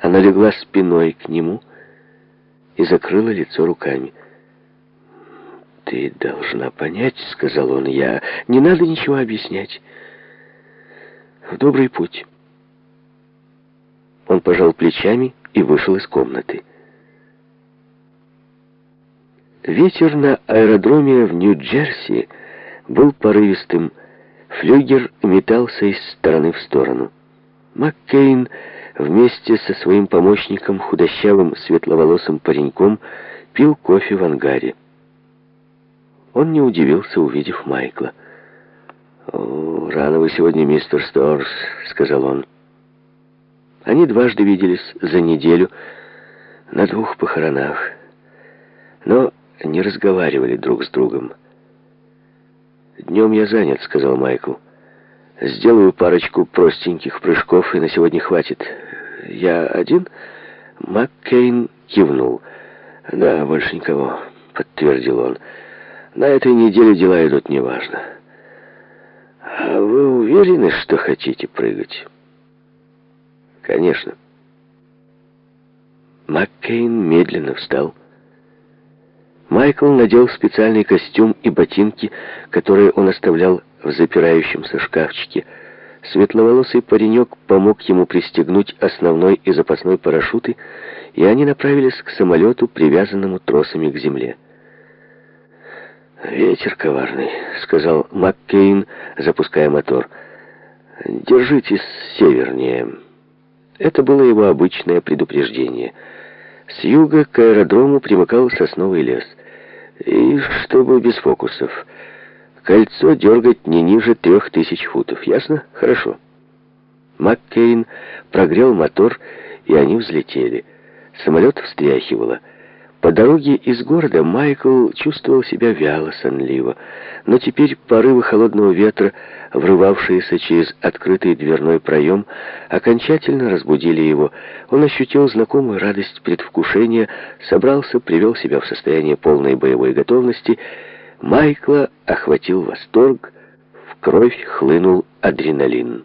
Она легла спиной к нему и закрыла лицо руками. «Ты должна понять», — сказал он, — «я... Не надо ничего объяснять. В добрый путь». Он пожал плечами и вышел из комнаты. Ветер на аэродроме в Нью-Джерси был порывистым. Флюгер метался из стороны в сторону. Маккейн вместе со своим помощником, худощавым светловолосым пареньком, пил кофе в ангаре. Он не удивился, увидев Майкла. «О, рано вы сегодня, мистер Сторс», — сказал он. Они дважды виделись за неделю на двух похоронах. Но не разговаривали друг с другом. «Днем я занят», — сказал Майкл. «Сделаю парочку простеньких прыжков, и на сегодня хватит. Я один?» Маккейн кивнул. «Да, больше никого», — подтвердил он. «На этой неделе дела идут неважно». «А вы уверены, что хотите прыгать?» «Конечно». Маккейн медленно встал. Майкл надел специальный костюм и ботинки, которые он оставлял в запирающемся шкафчике. Светловолосый паренек помог ему пристегнуть основной и запасной парашюты, и они направились к самолету, привязанному тросами к земле. «Ветер коварный», — сказал Маккейн, запуская мотор. «Держитесь севернее». Это было его обычное предупреждение — с юга к аэродрому примыкал сосновый лес. И чтобы без фокусов. Кольцо дергать не ниже трех тысяч футов. Ясно? Хорошо. Маккейн прогрел мотор, и они взлетели. Самолет встряхивало. По дороге из города Майкл чувствовал себя вяло, сонливо. Но теперь порывы холодного ветра, врывавшиеся через открытый дверной проем, окончательно разбудили его. Он ощутил знакомую радость предвкушения, собрался, привел себя в состояние полной боевой готовности. Майкла охватил восторг, в кровь хлынул адреналин.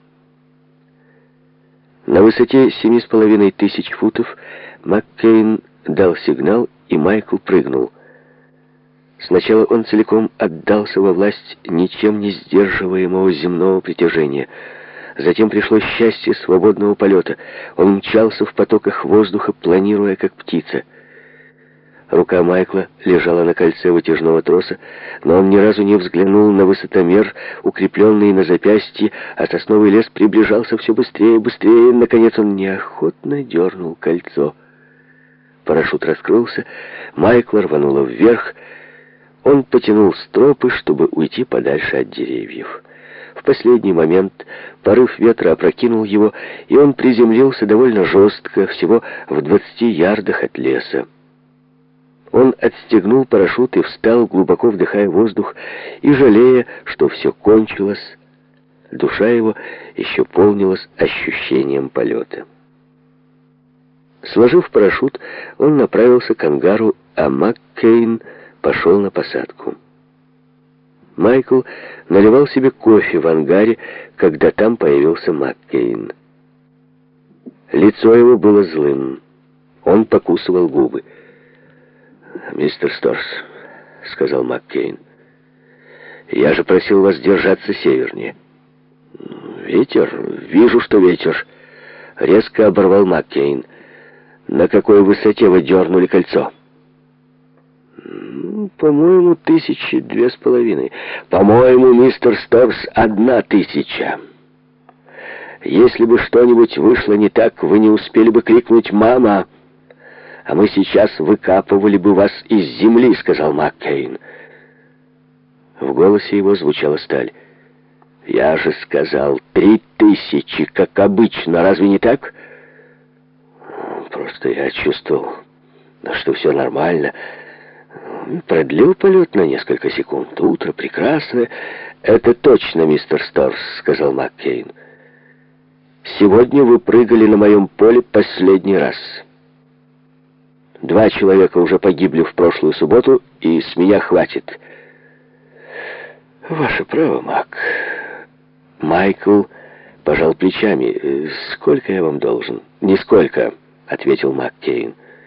На высоте семи с половиной тысяч футов Маккейн дал сигнал, и Майкл прыгнул. Сначала он целиком отдался во власть ничем не сдерживаемого земного притяжения. Затем пришло счастье свободного полета. Он мчался в потоках воздуха, планируя как птица. Рука Майкла лежала на кольце вытяжного троса, но он ни разу не взглянул на высотомер, укрепленный на запястье, а сосновый лес приближался все быстрее и быстрее. Наконец он неохотно дернул кольцо. Парашют раскрылся, Майкла рвануло вверх. Он потянул стропы, чтобы уйти подальше от деревьев. В последний момент порыв ветра опрокинул его, и он приземлился довольно жестко, всего в двадцати ярдах от леса. Он отстегнул парашют и встал, глубоко вдыхая воздух и жалея, что все кончилось. Душа его еще полнилась ощущением полета. Сложив парашют, он направился к ангару, а Маккейн пошел на посадку. Майкл наливал себе кофе в ангаре, когда там появился Маккейн. Лицо его было злым. Он покусывал губы. «Мистер Сторс», — сказал Маккейн, — «я же просил вас держаться севернее». «Ветер? Вижу, что ветер», — резко оборвал Маккейн. На какой высоте вы дернули кольцо? По-моему, тысячи две с половиной. По-моему, мистер Сторс, одна тысяча. Если бы что-нибудь вышло не так, вы не успели бы крикнуть «Мама!» «А мы сейчас выкапывали бы вас из земли», — сказал Маккейн. В голосе его звучала сталь. «Я же сказал, три тысячи, как обычно, разве не так?» Просто я чувствовал, что все нормально. Продлил полет на несколько секунд. Утро прекрасное. Это точно, мистер Сторс, сказал Маккейн. Сегодня вы прыгали на моем поле последний раз. Два человека уже погибли в прошлую субботу, и с меня хватит. Ваше право, Мак. Майкл пожал плечами. Сколько я вам должен? Нисколько. ответил Маккейн.